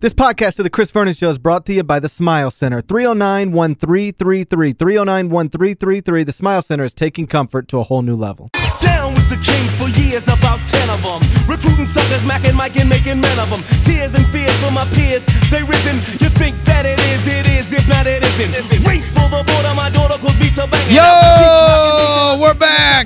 This podcast of the Chris Vernon Show is brought to you by the Smile Center. 309-1333. 309-1333. The Smile Center is taking comfort to a whole new level. Down with the king for years, about ten of them. Recruiting suckers, macking, Mike, and making men of them. Tears and fears for my peers, they risen. You think that it is, it is, if not it isn't. Race for the border, my daughter could be to banging Yo, we're back.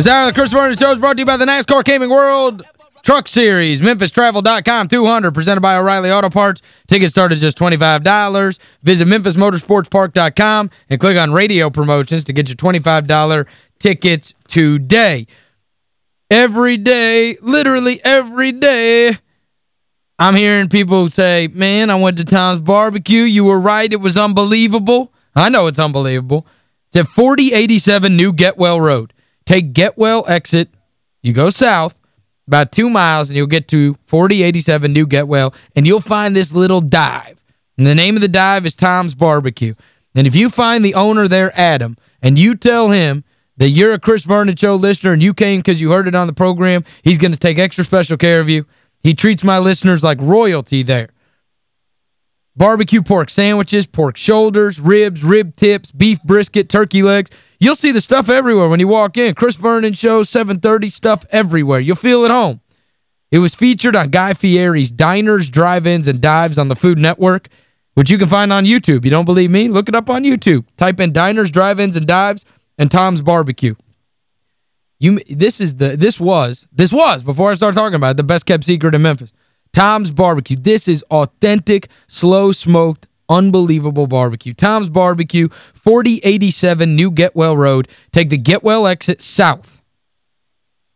This hour of the Chris Vernon Show is brought to you by the NASCAR Camping World Truck Series, MemphisTravel.com 200, presented by O'Reilly Auto Parts. Tickets start at just $25. Visit MemphisMotorsportsPark.com and click on radio promotions to get your $25 tickets today. Every day, literally every day, I'm hearing people say, man, I went to Tom's Barbecue. You were right. It was unbelievable. I know it's unbelievable. It's at 4087 New Getwell Road. Take Getwell exit. You go south about two miles, and you'll get to 4087 New Getwell, and you'll find this little dive. And the name of the dive is Tom's Barbecue. And if you find the owner there, Adam, and you tell him that you're a Chris Vernon Show listener and you came because you heard it on the program, he's going to take extra special care of you. He treats my listeners like royalty there. Barbecue pork sandwiches, pork shoulders, ribs, rib tips, beef brisket, turkey legs. You'll see the stuff everywhere when you walk in. Chris Vernon Show, 730, stuff everywhere. You'll feel at home. It was featured on Guy Fieri's Diners, Drive-Ins, and Dives on the Food Network, which you can find on YouTube. You don't believe me? Look it up on YouTube. Type in Diners, Drive-Ins, and Dives and Tom's Barbecue. You this is the this was this was before I start talking about it, the best kept secret in Memphis. Tom's Barbecue. This is authentic, slow-smoked, unbelievable barbecue. Tom's Barbecue, 4087 New Getwell Road. Take the Getwell exit south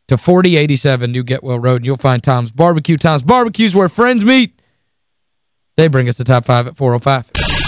to 4087 New Getwell Road, and you'll find Tom's Barbecue. Tom's Barbecue is where friends meet. They bring us the top five at 405.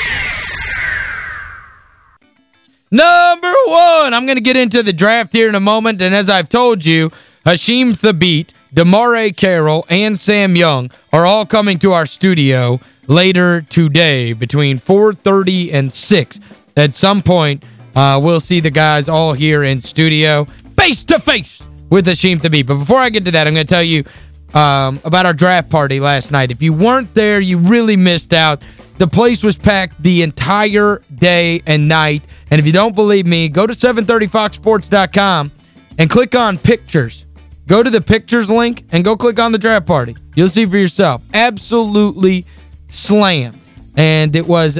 Number one, I'm going to get into the draft here in a moment, and as I've told you, Hasheem Thabeet, DeMarre Carroll, and Sam Young are all coming to our studio later today between 4.30 and 6. At some point, uh, we'll see the guys all here in studio face-to-face with Hasheem Thabeet. But before I get to that, I'm going to tell you um, about our draft party last night. If you weren't there, you really missed out. The place was packed the entire day and night. And if you don't believe me, go to 730foxsports.com and click on pictures. Go to the pictures link and go click on the draft party. You'll see for yourself. Absolutely slammed. And it was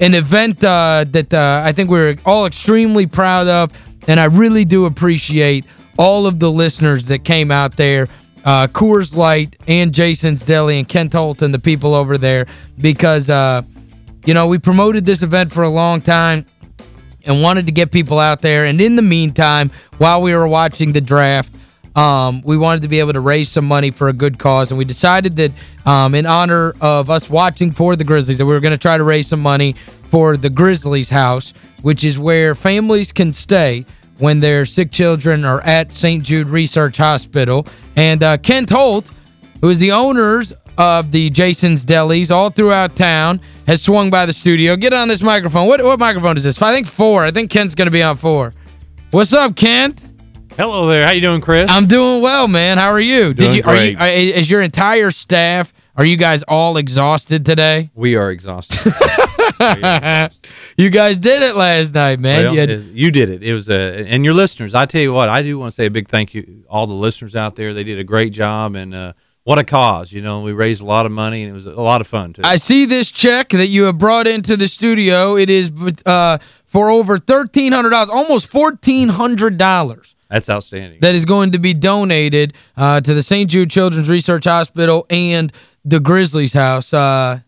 an event uh, that uh, I think we we're all extremely proud of. And I really do appreciate all of the listeners that came out there uh, Coors Light and Jason's Deli and Kent Holt and the people over there because, uh, you know, we promoted this event for a long time and wanted to get people out there. And in the meantime, while we were watching the draft, um, we wanted to be able to raise some money for a good cause. And we decided that um, in honor of us watching for the Grizzlies, that we were going to try to raise some money for the Grizzlies house, which is where families can stay when their sick children are at St. Jude Research Hospital. And uh, Kent Holt, who is the owners of the Jason's Delis all throughout town, has swung by the studio. Get on this microphone. What what microphone is this? I think four. I think Kent's going to be on four. What's up, Kent? Hello there. How you doing, Chris? I'm doing well, man. How are you? Doing Did you great. are you is your entire staff are you guys all exhausted today? We are exhausted. you guys did it last night, man. Well, you, had, you did it. It was uh, and your listeners. I tell you what, I do want to say a big thank you all the listeners out there. They did a great job and uh what a cause. You know, we raised a lot of money and it was a lot of fun too. I see this check that you have brought into the studio. It is uh for over $1,300, almost $1,400 That's outstanding. that is going to be donated uh, to the St. Jude Children's Research Hospital and the Grizzlies house. Uh,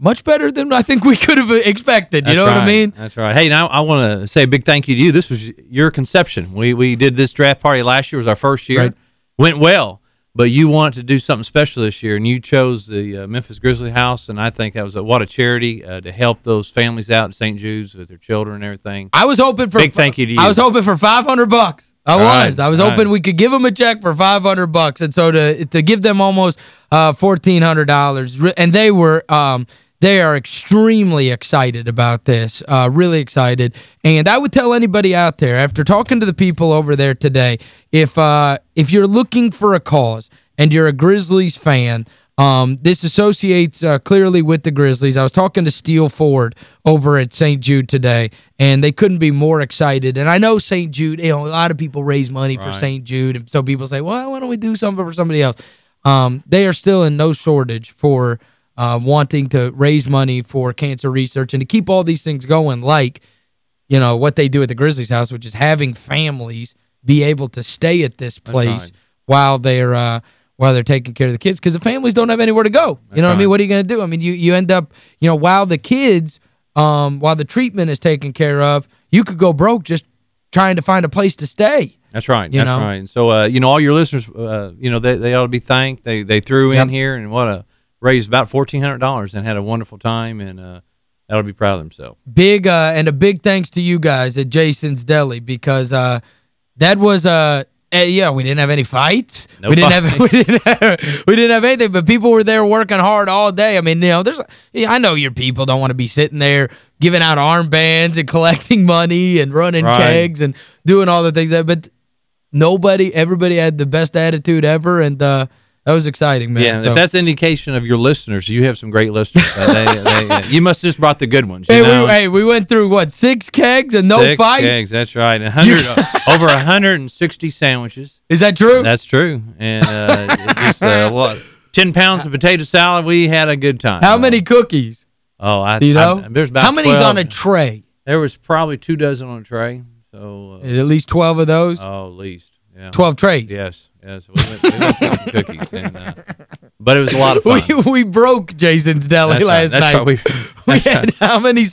much better than I think we could have expected. You That's know what I mean? That's right. Hey, now I want to say a big thank you to you. This was your conception. We we did this draft party last year. It was our first year. Right. Went well. but you wanted to do something special this year, and you chose the uh, Memphis Grizzly House, and I think that was a, what a charity uh, to help those families out in St. Jude's with their children and everything. I was hoping for Big thank you to you. I was hoping for 500 bucks. I was. right, I was hoping right. we could give them a check for 500 bucks and so to to give them almost uh $1400 and they were um they are extremely excited about this. Uh really excited. And I would tell anybody out there after talking to the people over there today, if uh if you're looking for a cause and you're a Grizzlies fan, um, this associates uh, clearly with the Grizzlies. I was talking to Steele Ford over at St. Jude today, and they couldn't be more excited. And I know St. Jude, you know, a lot of people raise money for St. Jude, and so people say, well, why don't we do something for somebody else? Um, they are still in no shortage for uh, wanting to raise money for cancer research and to keep all these things going like, you know, what they do at the Grizzlies house, which is having families be able to stay at this place while they're uh while they're taking care of the kids because the families don't have anywhere to go. You know what I mean? What are you going to do? I mean, you you end up, you know, while the kids um while the treatment is taken care of, you could go broke just trying to find a place to stay. That's right. You That's know? right. And so, uh, you know, all your listeners, uh, you know, they, they ought to be thanked. They they threw Yep. in here and what a raised about $1,400 and had a wonderful time, and uh, to be proud of themselves. Big uh and a big thanks to you guys at Jason's Deli because uh that was uh eh, yeah, we didn't have any fights. No we didn't have we didn't have we didn't have anything, but people were there working hard all day. I mean, you know, there's I know your people don't want to be sitting there giving out armbands and collecting money and running Right. kegs and doing all the things that but nobody everybody had the best attitude ever and uh that was exciting, man. Yeah, So- if that's indication of your listeners, you have some great listeners. They, they, you must have just brought the good ones, Hey, we, hey, we went through, what, six kegs and no Six fight? eggs, that's right. A hundred, over 160 sandwiches. Is that true? That's true. And uh, just uh, what, 10 pounds of potato salad. We had a good time. How many cookies? Oh, I, you know? I, there's about How many's 12. on a tray? There was probably two dozen on a tray. So, uh, At least 12 of those? oh, at least. Yeah. 12 trays? Yes, yes. We went, we went cookies. And, uh, but it was a lot of fun. We we broke Jason's Deli last night. we- we had how many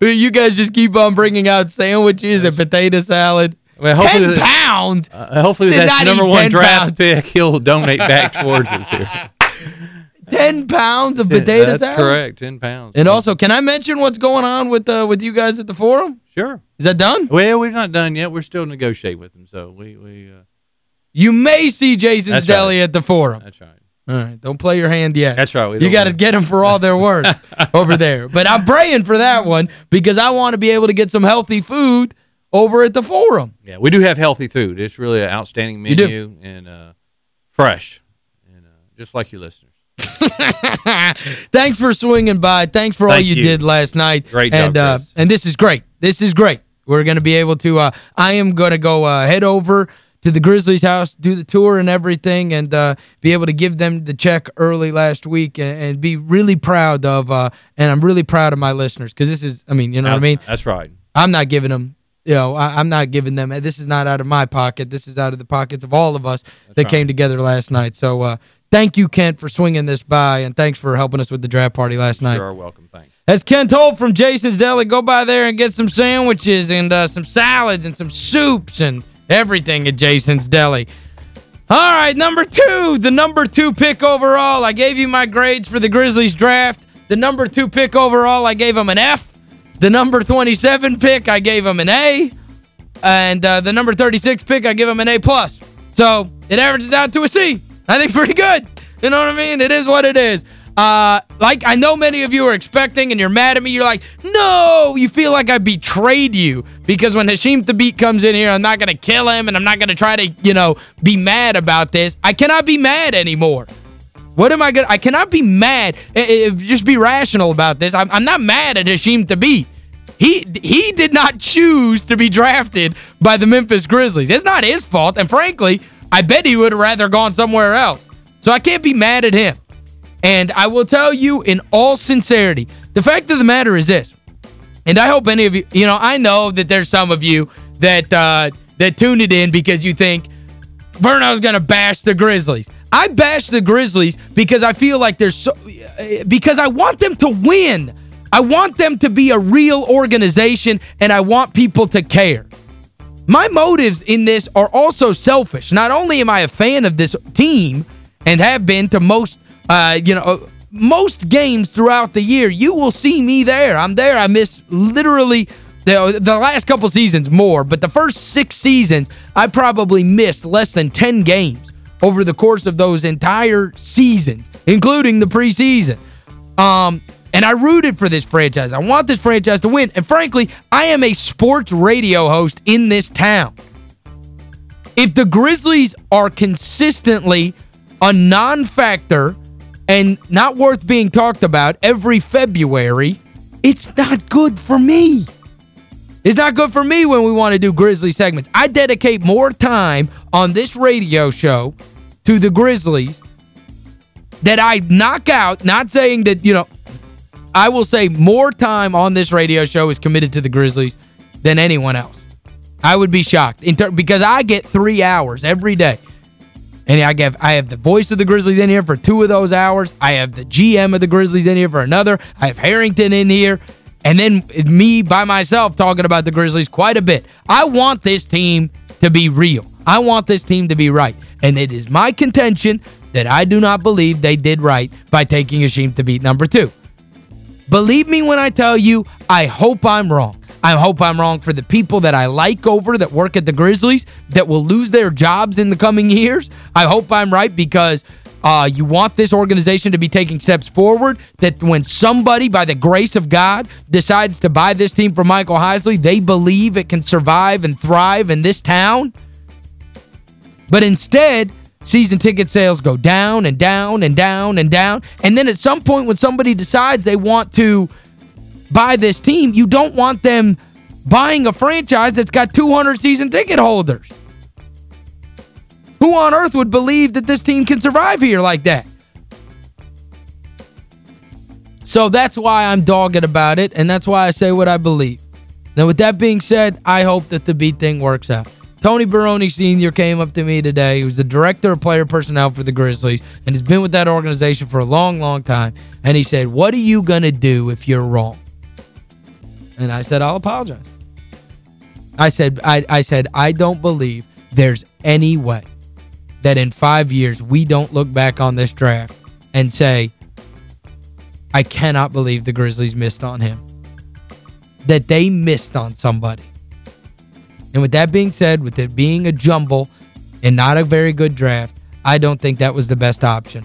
you guys just keep on bringing out sandwiches and potato salad. Well, hopefully 10 that- pounds? Uh, hopefully that's number one 10 draft pick. He'll donate back towards us here. 10 pounds of potato That's salad? correct, 10 pounds. And also, can I mention what's going on with uh, with you guys at the forum? Sure. Is that done? Well, we're not done yet. We're still negotiating with them, so we... we uh, You may see Jason's That's Deli right. at the forum. that's right. All right, don't play your hand yet. That's right. You got to get them for all they're worth over there. But I'm praying for that one because I want to be able to get some healthy food over at the forum. Yeah, we do have healthy food. It's really an outstanding menu and uh, fresh, and uh, just like your listeners. Thanks for swinging by. Thanks for all you, you. did last night. Great job, and, uh, And this is great. This is great. We're going to be able to, uh, I am going to go uh, head over to the Grizzlies house, do the tour and everything, and uh, be able to give them the check early last week and, and be really proud of, uh, and I'm really proud of my listeners because this is, I mean, you know what I mean? That's right. I'm not giving them, you know, I, I'm not giving them, this is not out of my pocket. This is out of the pockets of all of us that right. came together last night. So uh, thank you, Kent, for swinging this by, and thanks for helping us with the draft party last night. You are welcome. Thanks. That's Kent Holt from Jason's Deli. Go by there and get some sandwiches and uh, some salads and some soups and everything at Jason's Deli. All right, number two, the number two pick overall. I gave you my grades for the Grizzlies draft. The number two pick overall, I gave him an F. The number 27 pick, I gave him an A. And uh, the number 36 pick, I give him an A+. plus. So it averages out to a C. I think pretty good. You know what I mean? It is what it is. Uh, like, I know many of you are expecting and you're mad at me. You're like, no, you feel like I betrayed you. Because when Hasheem Thabeet comes in here, I'm not going to kill him and I'm not going to try to, you know, be mad about this. I cannot be mad anymore. What am I going to... I cannot be mad. Eh, eh, just be rational about this. I'm, I'm not mad at Hasheem Thabeet. He he did not choose to be drafted by the Memphis Grizzlies. It's not his fault. And frankly, I bet he would have rather gone somewhere else. So I can't be mad at him. And I will tell you in all sincerity, the fact of the matter is this. And I hope any of you, you know, I know that there's some of you that uh, that tuned it in because you think Verno's going to bash the Grizzlies. I bash the Grizzlies because I feel like there's so uh, because I want them to win. I want them to be a real organization and I want people to care. My motives in this are also selfish. Not only am I a fan of this team and have been to most, uh, you know, most games throughout the year. You will see me there. I'm there. I miss literally the, the last couple seasons more, but the first six seasons, I probably missed less than 10 games over the course of those entire seasons, including the preseason. Um, and I rooted for this franchise. I want this franchise to win. And frankly, I am a sports radio host in this town. If the Grizzlies are consistently a non-factor and not worth being talked about every February, it's not good for me. It's not good for me when we want to do Grizzly segments. I dedicate more time on this radio show to the Grizzlies that I knock out, not saying that, you know, I will say more time on this radio show is committed to the Grizzlies than anyone else. I would be shocked because I get three hours every day. And I have, I have the voice of the Grizzlies in here for two of those hours. I have the GM of the Grizzlies in here for another. I have Harrington in here. And then me by myself talking about the Grizzlies quite a bit. I want this team to be real. I want this team to be right. And it is my contention that I do not believe they did right by taking Hasheem Thabeet number two. Believe me when I tell you, I hope I'm wrong. I hope I'm wrong for the people that I like over that work at the Grizzlies that will lose their jobs in the coming years. I hope I'm right because uh, you want this organization to be taking steps forward, that when somebody, by the grace of God, decides to buy this team from Michael Heisley, they believe it can survive and thrive in this town. But instead, season ticket sales go down and down and down and down. And then at some point when somebody decides they want to buy this team, you don't want them buying a franchise that's got 200 season ticket holders. Who on earth would believe that this team can survive here like that? So that's why I'm dogged about it, and that's why I say what I believe. Now, with that being said, I hope that the beat thing works out. Tony Barone Sr. came up to me today. He was the director of player personnel for the Grizzlies and has been with that organization for a long, long time. And he said, what are you going to do if you're wrong? And I said, I'll apologize. I said, I, I said, I don't believe there's any way that in five years we don't look back on this draft and say, I cannot believe the Grizzlies missed on him. That they missed on somebody. And with that being said, with it being a jumble and not a very good draft, I don't think that was the best option.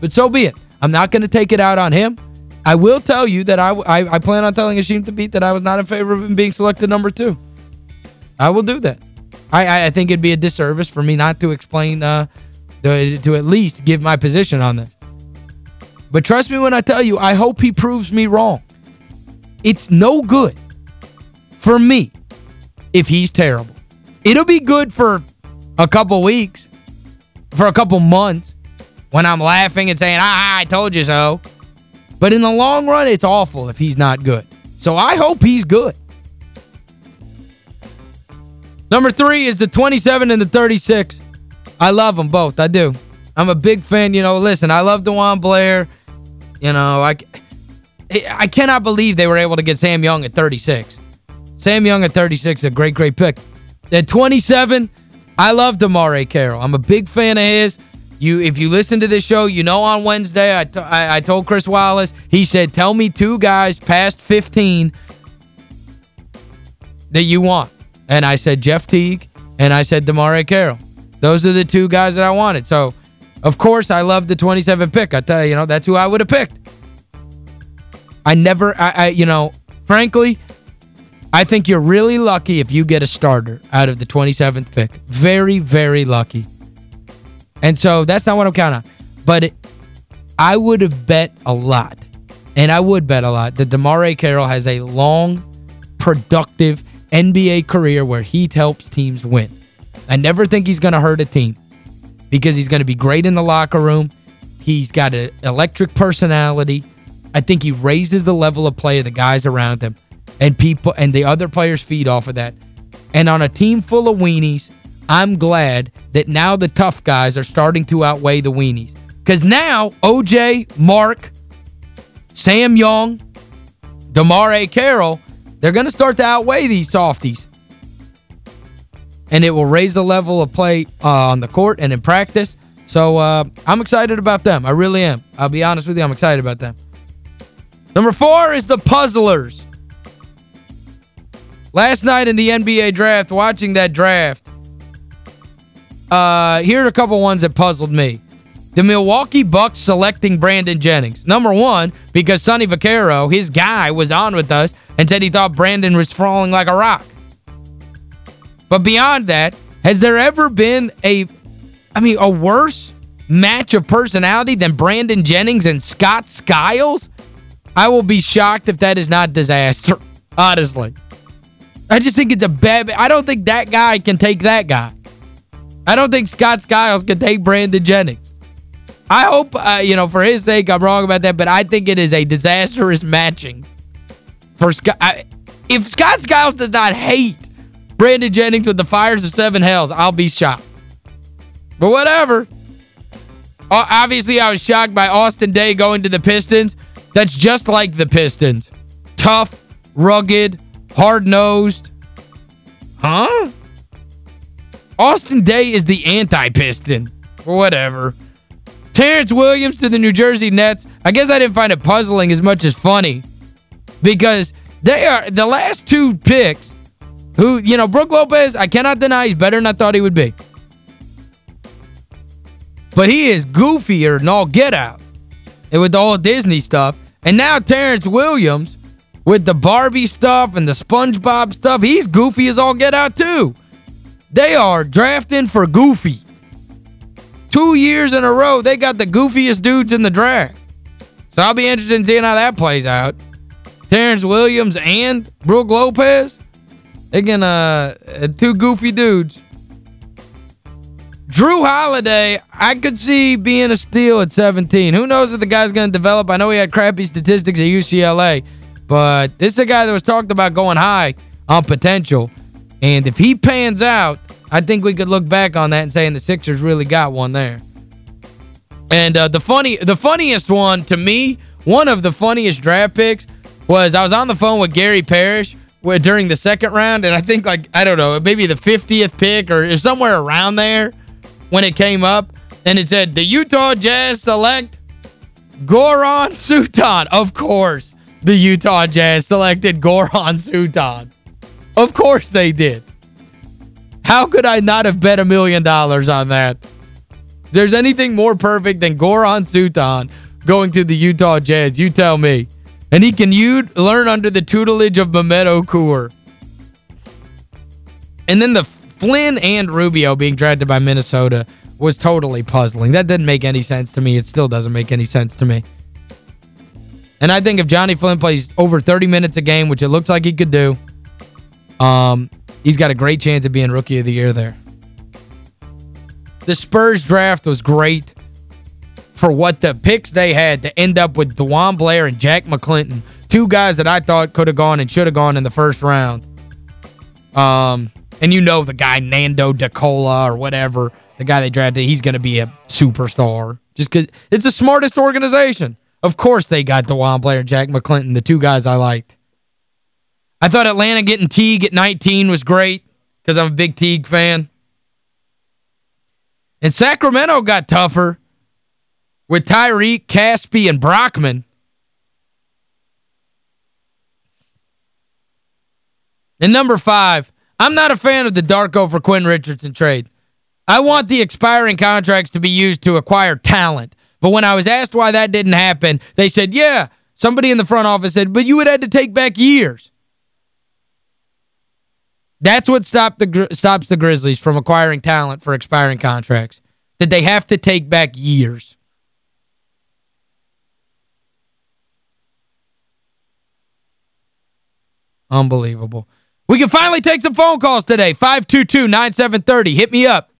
But so be it. I'm not going to take it out on him. I will tell you that I, I, I plan on telling Hasheem Thabeet that I was not in favor of him being selected number two. I will do that. I, I think it'd be a disservice for me not to explain, uh, to, to at least give my position on this. But trust me when I tell you, I hope he proves me wrong. It's no good for me if he's terrible. It'll be good for a couple weeks, for a couple months, when I'm laughing and saying, ah, I told you so. But in the long run, it's awful if he's not good. So I hope he's good. Number three is the 27 and the 36. I love them both. I do. I'm a big fan. You know, listen, I love DeJuan Blair. You know, I, I cannot believe they were able to get Sam Young at 36. Sam Young at 36 a great, great pick. At 27, I love DeMarre Carroll. I'm a big fan of his. You, If you listen to this show, you know on Wednesday I, I, I told Chris Wallace, he said, tell me two guys past 15 that you want. And I said Jeff Teague, and I said DeMarre Carroll. Those are the two guys that I wanted. So, of course, I love the 27 pick. I tell you, you know, that's who I would have picked. I never, I, I you know, frankly, I think you're really lucky if you get a starter out of the 27th pick. Very, very lucky. And so that's not what I'm counting on. But it, I would have bet a lot, and I would bet a lot, that DeMarre Carroll has a long, productive, NBA career where he helps teams win. I never think he's going to hurt a team because he's going to be great in the locker room. He's got an electric personality. I think he raises the level of play of the guys around him and people and the other players feed off of that. And on a team full of weenies, I'm glad that now the tough guys are starting to outweigh the weenies. Because now, O.J., Mark, Sam Young, DeMarre Carroll they're going to start to outweigh these softies. And it will raise the level of play uh, on the court and in practice. So uh, I'm excited about them. I really am. I'll be honest with you, I'm excited about them. Number four is the Puzzlers. Last night in the NBA draft, watching that draft, uh, here are a couple ones that puzzled me. The Milwaukee Bucks selecting Brandon Jennings. Number one, because Sonny Vaccaro, his guy, was on with us and said he thought Brandon was falling like a rock. But beyond that, has there ever been a, I mean, a worse match of personality than Brandon Jennings and Scott Skiles? I will be shocked if that is not disaster, honestly. I just think it's a bad... I don't think that guy can take that guy. I don't think Scott Skiles can take Brandon Jennings. I hope, uh, you know, for his sake, I'm wrong about that, but I think it is a disastrous matching. for Scott. If Scott Skiles does not hate Brandon Jennings with the fires of seven hells, I'll be shocked. But whatever. Obviously, I was shocked by Austin Daye going to the Pistons. That's just like the Pistons. Tough, rugged, hard-nosed. Huh? Austin Daye is the anti-Piston. Or whatever. Terrence Williams to the New Jersey Nets. I guess I didn't find it puzzling as much as funny. Because they are the last two picks who, you know, Brook Lopez, I cannot deny he's better than I thought he would be. But he is goofier than all get out. And with all Disney stuff. And now Terrence Williams, with the Barbie stuff and the SpongeBob stuff, he's goofy as all get out too. They are drafting for goofy. Two years in a row, they got the goofiest dudes in the draft. So I'll be interested in seeing how that plays out. Terrence Williams and Brook Lopez, they can, uh, two goofy dudes. Jrue Holiday, I could see being a steal at 17. Who knows if the guy's going to develop? I know he had crappy statistics at UCLA, but this is a guy that was talked about going high on potential. And if he pans out, I think we could look back on that and saying the Sixers really got one there. And uh, the funny the funniest one to me, one of the funniest draft picks was I was on the phone with Gary Parrish during the second round and I think like I don't know, maybe the 50th pick or somewhere around there when it came up and it said the Utah Jazz select Goran Suton. Of course, the Utah Jazz selected Goran Suton. Of course they did. How could I not have bet a million dollars on that? there's anything more perfect than Goran Suton going to the Utah Jazz, you tell me. And he can learn under the tutelage of Mehmet Okur. And then the Flynn and Rubio being drafted by Minnesota was totally puzzling. That didn't make any sense to me. It still doesn't make any sense to me. And I think if Johnny Flynn plays over 30 minutes a game, which it looks like he could do, um, he's got a great chance of being Rookie of the Year there. The Spurs draft was great for what the picks they had to end up with DeJuan Blair and Jack McClinton, two guys that I thought could have gone and should have gone in the first round. Um, and you know the guy Nando De Colo or whatever, the guy they drafted, he's going to be a superstar. Just because it's the smartest organization. Of course they got DeJuan Blair and Jack McClinton, the two guys I liked. I thought Atlanta getting Teague at 19 was great because I'm a big Teague fan. And Sacramento got tougher with Tyreke, Casspi, and Brockman. And number five, I'm not a fan of the Darko for Quinn Richardson trade. I want the expiring contracts to be used to acquire talent. But when I was asked why that didn't happen, they said, yeah, somebody in the front office said, but you would have to take back years. That's what stopped the stops the Grizzlies from acquiring talent for expiring contracts. That they have to take back years. Unbelievable. We can finally take some phone calls today. 522-9730. Hit me up.